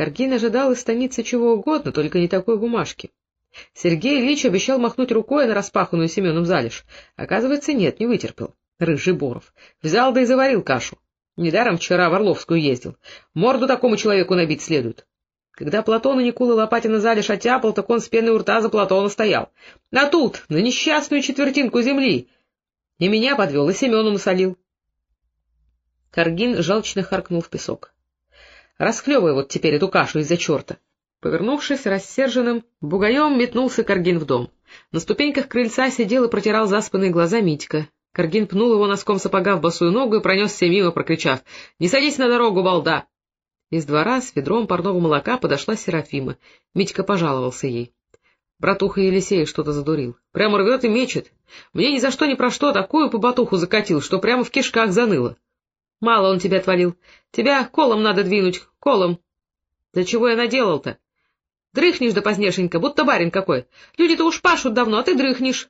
Каргин ожидал из станицы чего угодно, только не такой бумажки. Сергей Ильич обещал махнуть рукой на распаханную Семеном залежь. Оказывается, нет, не вытерпел. Рыжий Боров. Взял да и заварил кашу. Недаром вчера в Орловскую ездил. Морду такому человеку набить следует. Когда Платон и Никула Лопатина залежь отяпал, так он с пеной у рта за Платона стоял. А тут, на несчастную четвертинку земли. И меня подвел, и Семену насолил. Каргин жалчно харкнул в песок. — Расхлебывай вот теперь эту кашу из-за черта. Повернувшись рассерженным, бугаем метнулся Каргин в дом. На ступеньках крыльца сидел и протирал заспанные глаза Митька. Каргин пнул его носком сапога в босую ногу и пронесся мимо, прокричав «Не садись на дорогу, балда!» Из двора с ведром парного молока подошла Серафима. Митька пожаловался ей. Братуха Елисея что-то задурил. Прямо рвет и мечет. Мне ни за что ни про что такую побатуху закатил, что прямо в кишках заныло. Мало он тебя отвалил. Тебя колом надо двинуть, колом. Да чего я наделал-то? Дрыхнешь до позднешенька, будто барин какой. Люди-то уж пашут давно, а ты дрыхнешь.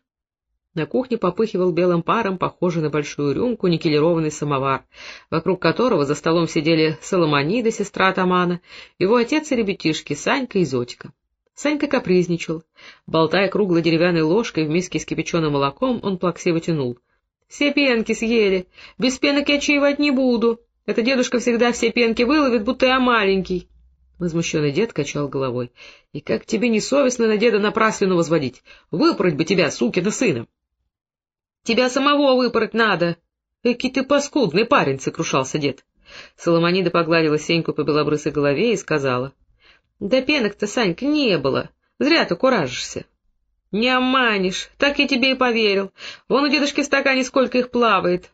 На кухне попыхивал белым паром, похожий на большую рюмку, никелированный самовар, вокруг которого за столом сидели Соломонида, сестра атамана, его отец и ребятишки, Санька и Зотика. Санька капризничал. Болтая круглой деревянной ложкой в миске с кипяченым молоком, он плаксиво тянул. Все пенки съели. Без пенок я чаевать не буду. Это дедушка всегда все пенки выловит, будто я маленький. Возмущенный дед качал головой. — И как тебе не совестно на деда напраслину возводить? Выпороть бы тебя, сукина сына! — Тебя самого выпороть надо! — Эки ты паскудный парень! — сокрушался дед. Соломонида погладила Сеньку по белобрысой голове и сказала. — Да пенок-то, Санька, не было. Зря ты куражишься. — Не обманешь, так я тебе и поверил. Вон у дедушки в стакане сколько их плавает.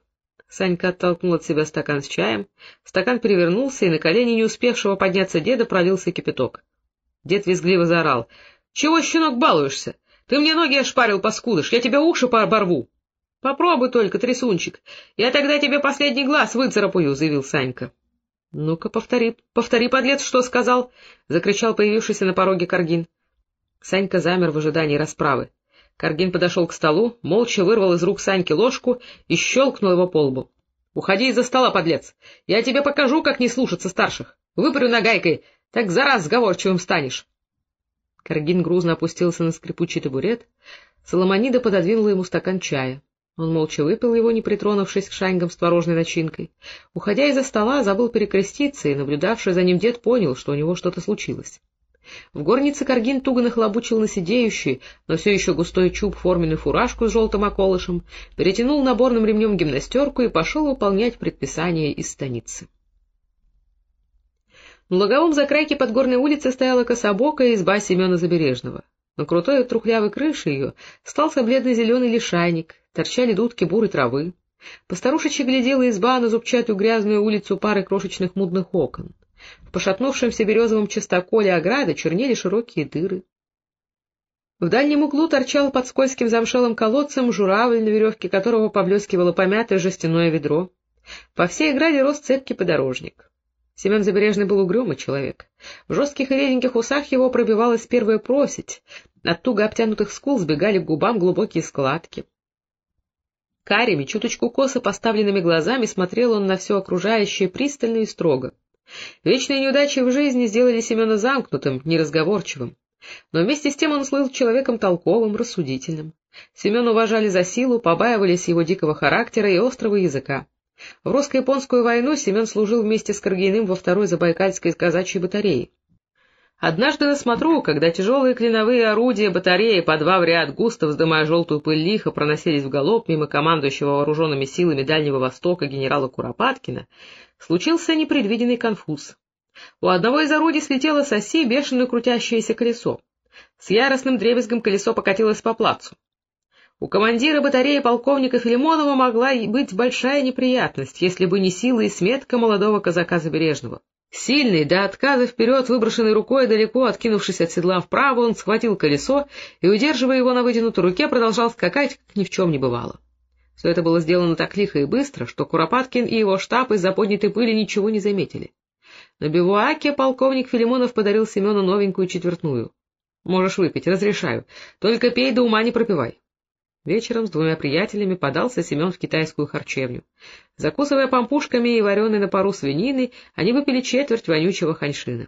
Санька оттолкнул от себя стакан с чаем. Стакан перевернулся, и на колени не успевшего подняться деда пролился кипяток. Дед визгливо заорал. — Чего, щенок, балуешься? Ты мне ноги ошпарил, паскудыш, я тебе уши оборву. — Попробуй только, трясунчик. Я тогда тебе последний глаз выцарапаю, — заявил Санька. — Ну-ка, повтори, повтори, подлец, что сказал, — закричал появившийся на пороге Каргин. Санька замер в ожидании расправы. Каргин подошел к столу, молча вырвал из рук Саньки ложку и щелкнул его по лбу. — Уходи из-за стола, подлец! Я тебе покажу, как не слушаться старших. Выпарю нагайкой, так за раз сговорчивым станешь. Каргин грузно опустился на скрипучий табурет. Соломонида пододвинула ему стакан чая. Он молча выпил его, не притронувшись к шаньгам с творожной начинкой. Уходя из-за стола, забыл перекреститься, и наблюдавший за ним дед понял, что у него что-то случилось. В горнице Каргин туго нахлобучил на сидеющий, но все еще густой чуб форменную фуражку с желтым околышем, перетянул наборным ремнем гимнастерку и пошел выполнять предписание из станицы. На луговом закрайке подгорной улицы стояла кособокая изба Семена Забережного. На крутой трухлявой крыше ее стался бледно-зеленый лишайник, торчали дудки бурой травы. Постарушечья глядела изба на зубчатую грязную улицу пары крошечных мудных окон. В пошатнувшемся березовом частоколе ограды чернели широкие дыры. В дальнем углу торчал под скользким замшелым колодцем журавль, на веревке которого поблескивало помятое жестяное ведро. По всей ограде рос цепкий подорожник. Семен Забережный был угрюмый человек. В жестких и реденьких усах его пробивалась первая просить, от туго обтянутых скул сбегали к губам глубокие складки. Карими, чуточку косо поставленными глазами смотрел он на все окружающее пристально и строго. Вечные неудачи в жизни сделали Семена замкнутым, неразговорчивым. Но вместе с тем он слыл человеком толковым, рассудительным. Семена уважали за силу, побаивались его дикого характера и острого языка. В русско-японскую войну Семен служил вместе с Каргиным во второй Забайкальской казачьей батарее. Однажды на смотру, когда тяжелые клиновые орудия батареи по два в ряд, густо вздымая желтую пыль лихо, проносились в галоп мимо командующего вооруженными силами Дальнего Востока генерала Куропаткина, случился непредвиденный конфуз. У одного из орудий слетело с оси бешено крутящееся колесо. С яростным дребезгом колесо покатилось по плацу. У командира батареи полковника Филимонова могла быть большая неприятность, если бы не сила и сметка молодого казака Забережного. Сильный, до отказа вперед, выброшенной рукой, далеко откинувшись от седла вправо, он схватил колесо и, удерживая его на вытянутой руке, продолжал скакать, как ни в чем не бывало. Все это было сделано так лихо и быстро, что Куропаткин и его штаб из-за поднятой пыли ничего не заметили. На бивуаке полковник Филимонов подарил Семену новенькую четвертную. — Можешь выпить, разрешаю. Только пей да ума не пропивай. Вечером с двумя приятелями подался Семен в китайскую харчевню. Закусывая пампушками и вареной на пару свинины, они выпили четверть вонючего ханьшина.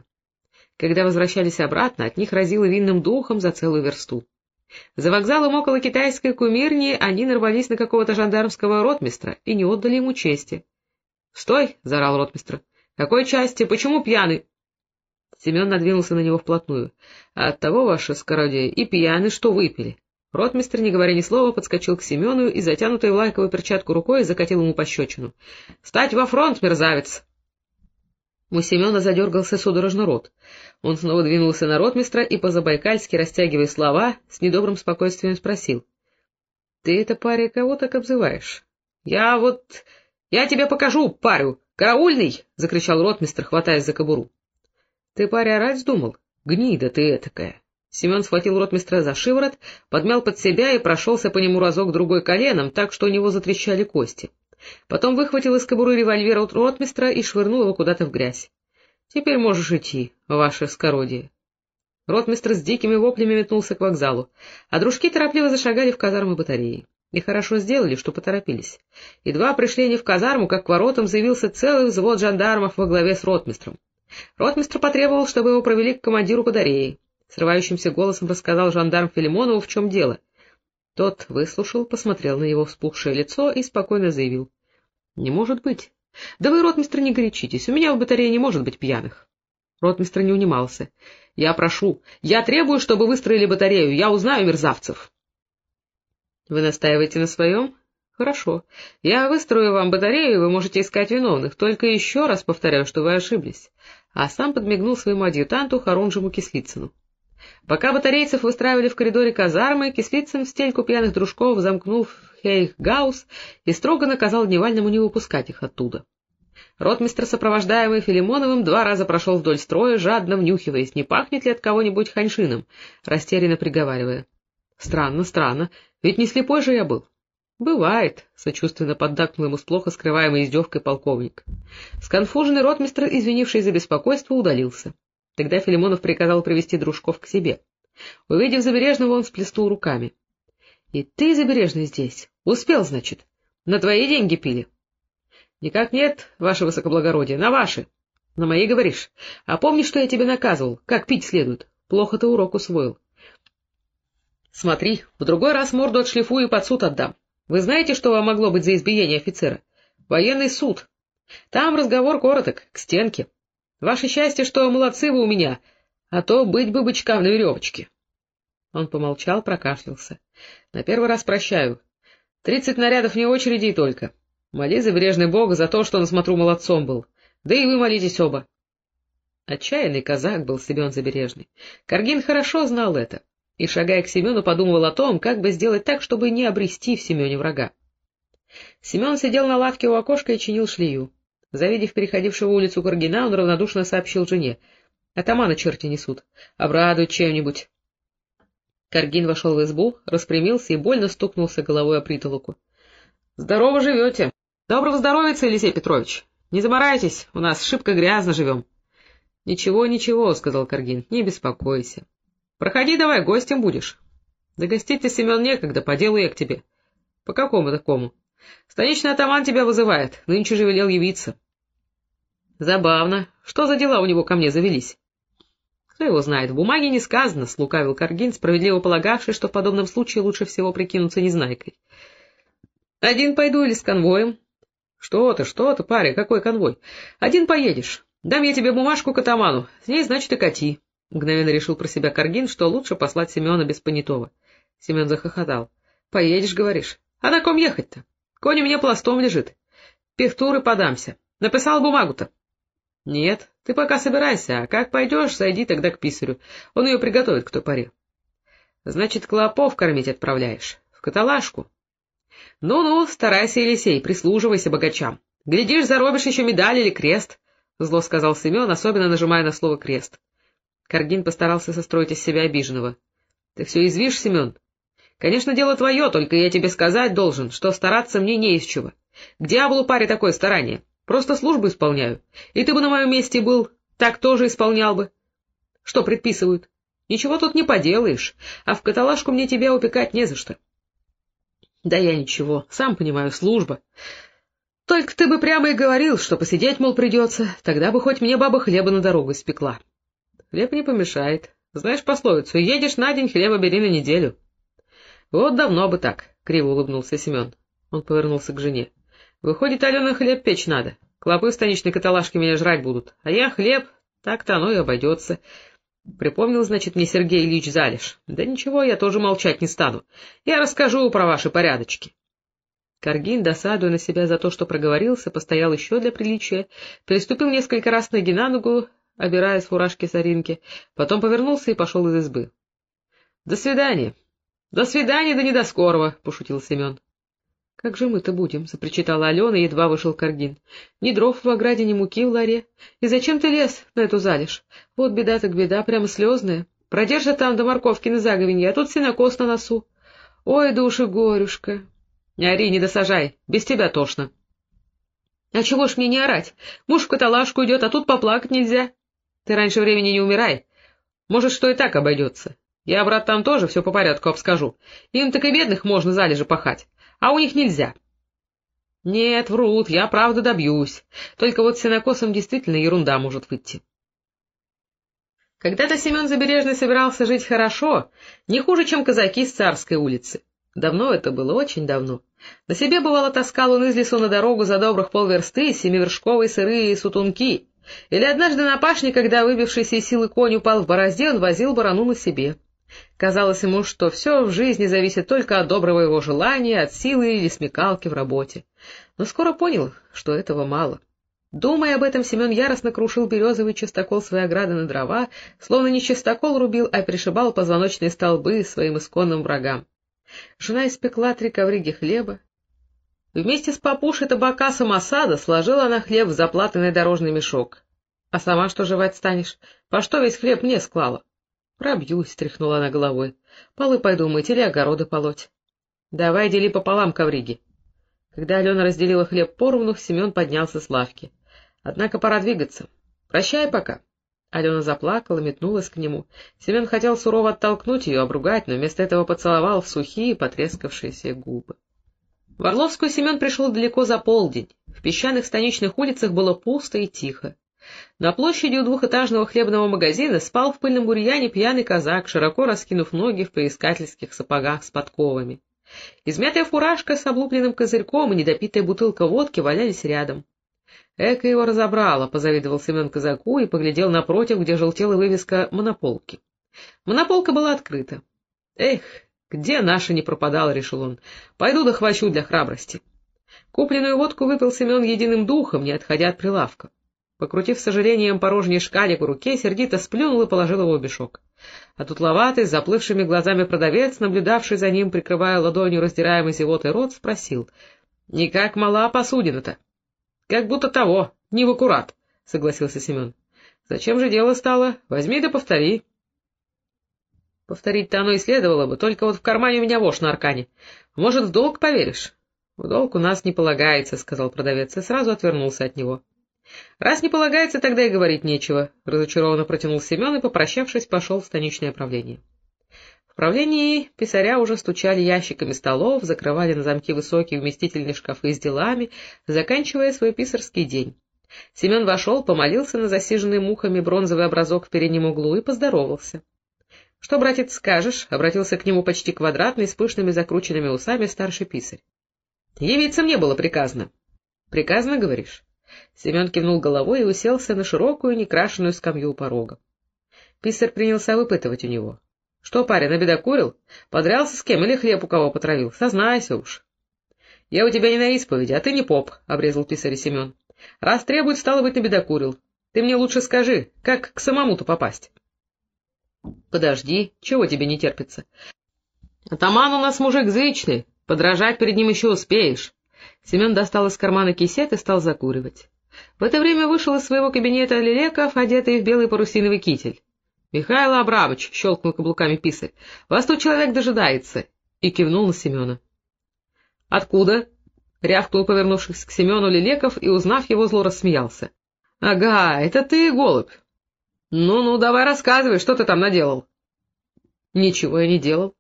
Когда возвращались обратно, от них разило винным духом за целую версту. За вокзалом около китайской кумирни они нарвались на какого-то жандармского ротмистра и не отдали ему чести. — Стой! — заорал ротмистр. — Какой части? Почему пьяный? Семен надвинулся на него вплотную. — А оттого, ваше скородие, и пьяны, что выпили. Ротмистр, не говоря ни слова, подскочил к Семену и, затянутой в лайковую перчатку рукой, закатил ему пощечину. — Стать во фронт, мерзавец! У Семена задергался судорожно рот. Он снова двинулся на ротмистра и, по-забайкальски растягивая слова, с недобрым спокойствием спросил. — Ты это, паря, кого так обзываешь? — Я вот... Я тебе покажу, парю! Караульный! — закричал ротмистр, хватаясь за кобуру. — Ты, паря, орать вздумал? Гнида ты этакая! Семен схватил ротмистра за шиворот, подмял под себя и прошелся по нему разок-другой коленом, так что у него затрещали кости. Потом выхватил из кобуры револьвер от ротмистра и швырнул его куда-то в грязь. — Теперь можешь идти, ваше скородие. Ротмистр с дикими воплями метнулся к вокзалу, а дружки торопливо зашагали в казармы батареи. И хорошо сделали, что поторопились. Едва пришли они в казарму, как к воротам заявился целый взвод жандармов во главе с ротмистром. Ротмистр потребовал, чтобы его провели к командиру батареи. Срывающимся голосом рассказал жандарм Филимонову, в чем дело. Тот выслушал, посмотрел на его вспухшее лицо и спокойно заявил. — Не может быть. Да вы, ротмистр, не горячитесь, у меня в батарее не может быть пьяных. Ротмистр не унимался. — Я прошу, я требую, чтобы выстроили батарею, я узнаю мерзавцев. — Вы настаиваете на своем? — Хорошо. Я выстрою вам батарею, вы можете искать виновных, только еще раз повторяю, что вы ошиблись. А сам подмигнул своему адъютанту Харунжему Кислицыну. Пока батарейцев выстраивали в коридоре казармы, Кислицын в стельку пьяных дружков замкнул Хейхгаус и строго наказал Дневальному не выпускать их оттуда. Ротмистр, сопровождаемый Филимоновым, два раза прошел вдоль строя, жадно внюхиваясь, не пахнет ли от кого-нибудь ханьшином, растерянно приговаривая. — Странно, странно, ведь не слепой же я был. — Бывает, — сочувственно поддакнул ему с плохо скрываемой издевкой полковник. Сконфуженный ротмистр, извинивший за беспокойство, удалился. Тогда Филимонов приказал привести дружков к себе. Увидев Забережного, он всплеснул руками. — И ты, Забережный, здесь? Успел, значит? На твои деньги пили? — Никак нет, ваше высокоблагородие, на ваши. — На мои, говоришь? А помни, что я тебе наказывал, как пить следует. Плохо ты урок усвоил. — Смотри, в другой раз морду отшлифую и под суд отдам. Вы знаете, что вам могло быть за избиение офицера? Военный суд. Там разговор короток, к стенке. — Ваше счастье, что молодцы вы у меня, а то быть бы бычкам на веревочке. Он помолчал, прокашлялся. — На первый раз прощаю. Тридцать нарядов не очередей только. Моли забережный бог за то, что он, смотрю, молодцом был. Да и вы молитесь оба. Отчаянный казак был Семен Забережный. Каргин хорошо знал это, и, шагая к Семену, подумывал о том, как бы сделать так, чтобы не обрести в Семене врага. Семен сидел на лавке у окошка и чинил шлею. Завидев переходившего улицу Каргина, он равнодушно сообщил жене. — Атамана черти несут. Обрадуют чем-нибудь. Каргин вошел в избу, распрямился и больно стукнулся головой о притолоку. — Здорово живете. — Доброго здоровья, Елисей Петрович. Не заморайтесь, у нас шибко грязно живем. — Ничего, ничего, — сказал Каргин, — не беспокойся. — Проходи давай, гостем будешь. — Да гостить-то, Семен, некогда, по делу я к тебе. — По какому такому? Станичный атаман тебя вызывает, нынче же велел явиться. Забавно. Что за дела у него ко мне завелись? Кто его знает, в бумаге не сказано, — слукавил Каргин, справедливо полагавший, что в подобном случае лучше всего прикинуться незнайкой. Один пойду или с конвоем? Что ты, что ты, парень, какой конвой? Один поедешь. Дам я тебе бумажку к атаману, с ней, значит, и кати. Мгновенно решил про себя Каргин, что лучше послать Семена без понятого. Семен захохотал. — Поедешь, говоришь. А на ком ехать-то? Конь у меня пластом лежит. Пехтуры подамся. Написал бумагу-то. — Нет, ты пока собирайся, а как пойдешь, сойди тогда к писарю. Он ее приготовит к той паре. — Значит, клопов кормить отправляешь? В каталажку? Ну — Ну-ну, старайся, Елисей, прислуживайся богачам. Глядишь, заробишь еще медаль или крест, — зло сказал Семен, особенно нажимая на слово «крест». Каргин постарался состроить из себя обиженного. — Ты все извишь, Семен? Конечно, дело твое, только я тебе сказать должен, что стараться мне не из чего. К дьяволу паре такое старание. Просто службу исполняю. И ты бы на моем месте был, так тоже исполнял бы. Что предписывают? Ничего тут не поделаешь, а в каталажку мне тебя упекать не за что. Да я ничего, сам понимаю, служба. Только ты бы прямо и говорил, что посидеть, мол, придется, тогда бы хоть мне баба хлеба на дорогу испекла. хлеб не помешает. Знаешь пословицу, едешь на день, хлеба бери на неделю. — Вот давно бы так, — криво улыбнулся Семен. Он повернулся к жене. — Выходит, Алена, хлеб печь надо. Клопы в станичной каталажке меня жрать будут, а я хлеб, так-то оно и обойдется. Припомнил, значит, мне Сергей Ильич Залиш. Да ничего, я тоже молчать не стану. Я расскажу про ваши порядочки. Каргин, досадуя на себя за то, что проговорился, постоял еще для приличия, переступил несколько раз ноги на ногу, обирая с фуражки соринки, потом повернулся и пошел из избы. — До свидания. — До свидания, да не до скорого, — пошутил Семен. — Как же мы-то будем? — запричитала Алена, едва вышел Каргин. — Ни дров в ограде, ни муки в ларе. И зачем ты лез на эту залежь? Вот беда так беда, прямо слезная. Продержат там до морковки на заговенье, а тут сенокос на носу. Ой, души горюшка! Не ори, не досажай, без тебя тошно. — А чего ж мне не орать? Муж в каталажку идет, а тут поплакать нельзя. Ты раньше времени не умирай. Может, что и так обойдется. Я, брат, там тоже все по порядку обскажу. Им так и бедных можно залежи пахать, а у них нельзя. — Нет, врут, я правда добьюсь. Только вот сенокосом действительно ерунда может выйти. Когда-то Семен Забережный собирался жить хорошо, не хуже, чем казаки с Царской улицы. Давно это было, очень давно. На себе, бывало, таскал он из лесу на дорогу за добрых полверсты семивершковые сырые сутунки. Или однажды на пашне, когда выбившийся из силы конь упал в борозде, он возил барану на себе. Казалось ему, что все в жизни зависит только от доброго его желания, от силы или смекалки в работе. Но скоро понял, что этого мало. Думая об этом, Семен яростно крушил березовый частокол своей ограды на дрова, словно не частокол рубил, а пришибал позвоночные столбы своим исконным врагам. Жена испекла три ковриги хлеба. Вместе с папушей табака самосада сложила она хлеб в заплатанный дорожный мешок. — А сама что жевать станешь? По что весь хлеб мне склала? — Пробьюсь, — тряхнула она головой. — Полы пойду мыть или огороды полоть. — Давай дели пополам ковриги. Когда Алена разделила хлеб поровну, Семен поднялся с лавки. — Однако пора двигаться. Прощай пока. Алена заплакала, метнулась к нему. Семен хотел сурово оттолкнуть ее, обругать, но вместо этого поцеловал в сухие, потрескавшиеся губы. В Орловскую Семен пришел далеко за полдень. В песчаных станичных улицах было пусто и тихо. На площади у двухэтажного хлебного магазина спал в пыльном бурьяне пьяный казак, широко раскинув ноги в поискательских сапогах с подковами. Измятая фуражка с облупленным козырьком и недопитая бутылка водки валялись рядом. Эка его разобрала, — позавидовал Семен казаку и поглядел напротив, где желтела вывеска монополки. Монополка была открыта. Эх, где наша не пропадала, — решил он. Пойду дохвачу для храбрости. Купленную водку выпил Семен единым духом, не отходя от прилавка. Покрутив с сожалением порожний шкалик в руке, сердито сплюнул и положил его в бешок. А тут ловатый, с заплывшими глазами продавец, наблюдавший за ним, прикрывая ладонью раздираемый зевотой рот, спросил. — Никак мала посудина-то. — Как будто того, не в аккурат, — согласился Семен. — Зачем же дело стало? Возьми да повтори. Повторить-то оно и следовало бы, только вот в кармане у меня вошь на аркане. Может, в долг поверишь? — В долг у нас не полагается, — сказал продавец, и сразу отвернулся от него. — Раз не полагается, тогда и говорить нечего, — разочарованно протянул Семен и, попрощавшись, пошел в станичное правление правлении писаря уже стучали ящиками столов, закрывали на замки высокие вместительные шкафы с делами, заканчивая свой писарский день. Семен вошел, помолился на засиженный мухами бронзовый образок в переднем углу и поздоровался. — Что, братец, скажешь? — обратился к нему почти квадратный, с пышными закрученными усами старший писарь. — Явиться мне было приказано. — Приказано, говоришь? Семен кивнул головой и уселся на широкую, некрашенную скамью у порога. Писарь принялся выпытывать у него. — Что, парень, набедокурил? Подрялся с кем или хлеб у кого потравил? Сознайся уж. — Я у тебя не на исповеди, а ты не поп, — обрезал писарь Семен. — Раз требует, стало быть, набедокурил. Ты мне лучше скажи, как к самому-то попасть? — Подожди, чего тебе не терпится? — Атаман у нас мужик зычный, подражать перед ним еще успеешь. Семен достал из кармана кисет и стал закуривать. В это время вышел из своего кабинета Лелеков, одетый в белый парусиновый китель. — Михаил Абрамович, — щелкнул каблуками писарь, — вас тут человек дожидается, и кивнул на Семена. — Откуда? — рявкнул, повернувшись к Семену Лелеков, и, узнав его, зло рассмеялся. — Ага, это ты, голубь. Ну — Ну-ну, давай рассказывай, что ты там наделал. — Ничего я не делал.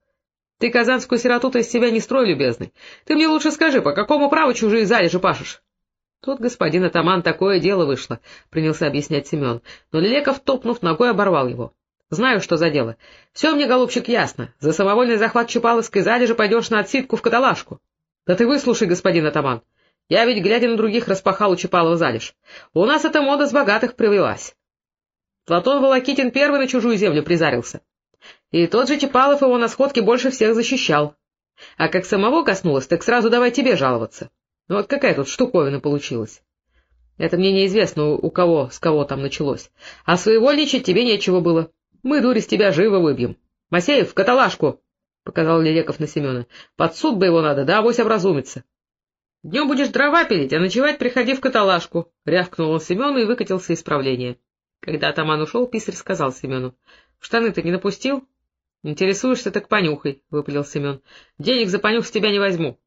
Ты казанскую сироту-то из себя не строй, любезный. Ты мне лучше скажи, по какому праву чужие залежи пашешь? — Тут, господин атаман, такое дело вышло, — принялся объяснять Семен, но Лелеков, топнув ногой, оборвал его. — Знаю, что за дело. Все мне, голубчик, ясно. За самовольный захват Чапаловской залежи пойдешь на отсидку в каталажку. — Да ты выслушай, господин атаман. Я ведь, глядя на других, распахал у Чапалова залежь. У нас эта мода с богатых привелась. Платон Волокитин первый на чужую землю призарился. И тот же Чапалов его на сходке больше всех защищал. А как самого коснулось, так сразу давай тебе жаловаться. Ну вот какая тут штуковина получилась. Это мне неизвестно, у кого, с кого там началось. А своего лечить тебе нечего было. Мы, дури, с тебя живо выбьем. — Масеев, в каталажку! — показал Лелеков на Семена. — Под суд бы его надо, да авось образумится. — Днем будешь дрова пилить, а ночевать приходи в каталажку, — рявкнул он Семену и выкатился из правления. Когда атаман ушел, писарь сказал Семену. — Штаны ты не напустил? — Интересуешься, так понюхай, — выпалил Семен. — Денег за понюх с тебя не возьму.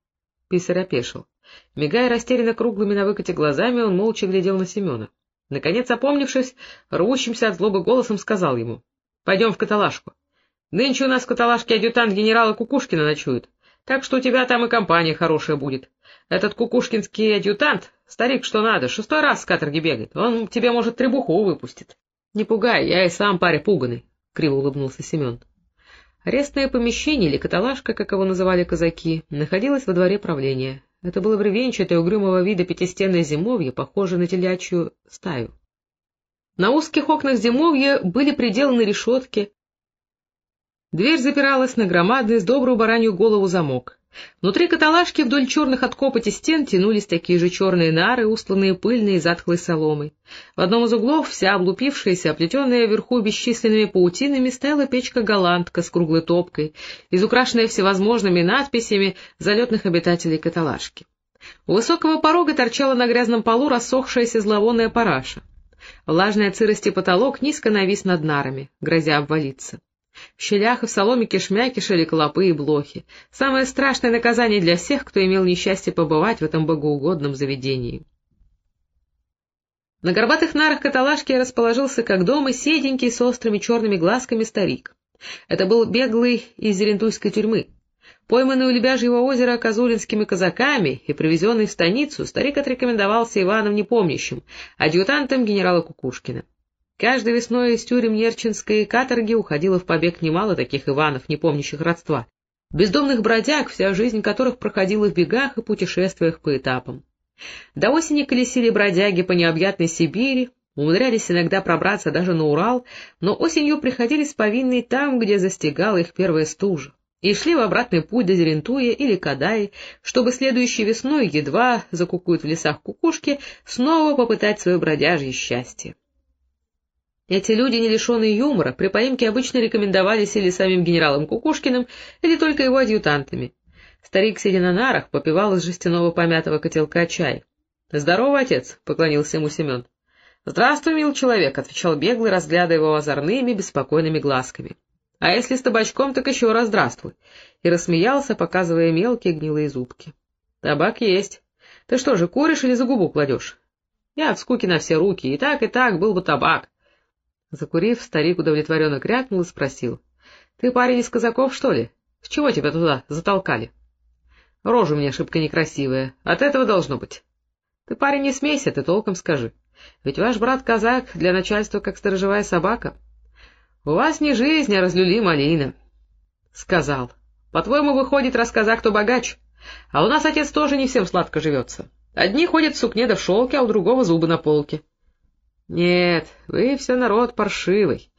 Писарь опешил. Мигая растерянно круглыми на выкате глазами, он молча глядел на Семена. Наконец, опомнившись, рвущимся от злобы голосом сказал ему. — Пойдем в каталажку. Нынче у нас в каталажке адъютант генерала Кукушкина ночует, так что у тебя там и компания хорошая будет. Этот кукушкинский адъютант, старик что надо, шестой раз с каторги бегает, он тебе, может, требуху выпустит. — Не пугай, я и сам паре пуганый, — криво улыбнулся Семен. Арестное помещение, или каталажка, как его называли казаки, находилось во дворе правления. Это было бревенчатое угрюмого вида пятистенное зимовье, похожее на телячью стаю. На узких окнах зимовья были приделаны решетки. Дверь запиралась на громадный с добрую баранью голову замок. Внутри каталажки вдоль черных от копоти стен тянулись такие же черные нары, устланные пыльной и затхлой соломой. В одном из углов, вся облупившаяся, оплетенная вверху бесчисленными паутинами, стояла печка-голландка с круглой топкой, изукрашенная всевозможными надписями залетных обитателей каталажки. У высокого порога торчала на грязном полу рассохшаяся зловонная параша. Влажный от сырости потолок низко навис над нарами, грозя обвалиться. В щелях и в соломе кишмя кишели клопы и блохи. Самое страшное наказание для всех, кто имел несчастье побывать в этом богоугодном заведении. На горбатых нарах каталажки расположился как дома седенький с острыми черными глазками старик. Это был беглый из Зелентуйской тюрьмы. Пойманный у Лебяжьего озера казулинскими казаками и привезенный в станицу, старик отрекомендовался Иваном Непомнящим, адъютантом генерала Кукушкина. Каждой весной из тюрем Нерчинской каторги уходило в побег немало таких Иванов, не помнящих родства. Бездомных бродяг, вся жизнь которых проходила в бегах и путешествиях по этапам. До осени колесили бродяги по необъятной Сибири, умудрялись иногда пробраться даже на Урал, но осенью приходились повинные там, где застигала их первая стужа, и шли в обратный путь до Зерентуя или Кадаи, чтобы следующей весной, едва закукуют в лесах кукушки, снова попытать свое бродяжье счастье. Эти люди, не лишенные юмора, при поимке обычно рекомендовались или самим генералом Кукушкиным, или только его адъютантами. Старик, сидя на нарах, попивал из жестяного помятого котелка чай. — Здорово, отец! — поклонился ему Семен. — Здравствуй, мил человек! — отвечал беглый, разглядывая его озорными, беспокойными глазками. — А если с табачком, так еще раз здравствуй! И рассмеялся, показывая мелкие гнилые зубки. — Табак есть. Ты что же, куришь или за губу кладешь? — Я от скуки на все руки, и так, и так был бы табак. Закурив, старик удовлетворенно крякнул и спросил. — Ты парень из казаков, что ли? С чего тебя туда затолкали? — Рожа у меня шибко некрасивая. От этого должно быть. — Ты, парень, не смейся, ты толком скажи. Ведь ваш брат-казак для начальства как сторожевая собака. У вас не жизнь, а разлюли малина. — Сказал. — По-твоему, выходит, раз казак, то богач. А у нас отец тоже не всем сладко живется. Одни ходят в сукне да в шелке, а у другого зубы на полке. Нет, вы все народ паршивый.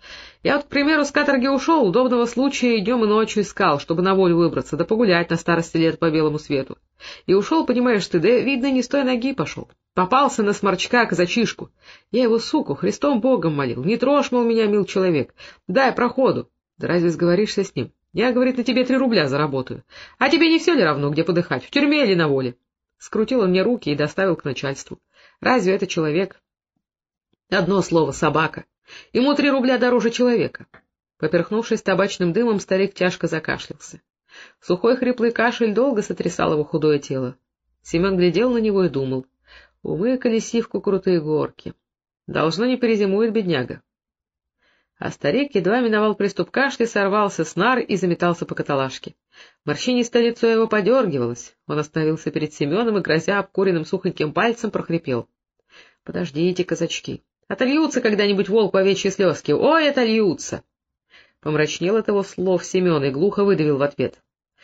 Я вот, к примеру, с каторги ушел, удобного случая днем и ночью искал, чтобы на волю выбраться, да погулять на старости лет по белому свету. И ушел, понимаешь ты, да, видно, не с той ноги пошел. Попался на сморчка казачишку. Я его, суку, Христом Богом молил. Не трожь, мол, меня, мил человек. Дай проходу. Да разве сговоришься с ним? Я, говорит, на тебе три рубля заработаю. А тебе не все ли равно, где подыхать, в тюрьме или на воле? Скрутил он мне руки и доставил к начальству. Разве это человек? Одно слово — собака. Ему три рубля дороже человека. Поперхнувшись табачным дымом, старик тяжко закашлялся. Сухой хриплый кашель долго сотрясал его худое тело. Семен глядел на него и думал. Умы колесивку крутые горки. Должно не перезимует бедняга. А старик едва миновал приступ кашля, сорвался с нар и заметался по каталажке. Морщинистое лицо его подергивалось. Он остановился перед Семеном и, грозя обкуренным сухоньким пальцем, прохрипел. — Подождите, казачки, отольются когда-нибудь волк овечьи слезки. Ой, отольются! Помрачнел от его слов Семен и глухо выдавил в ответ.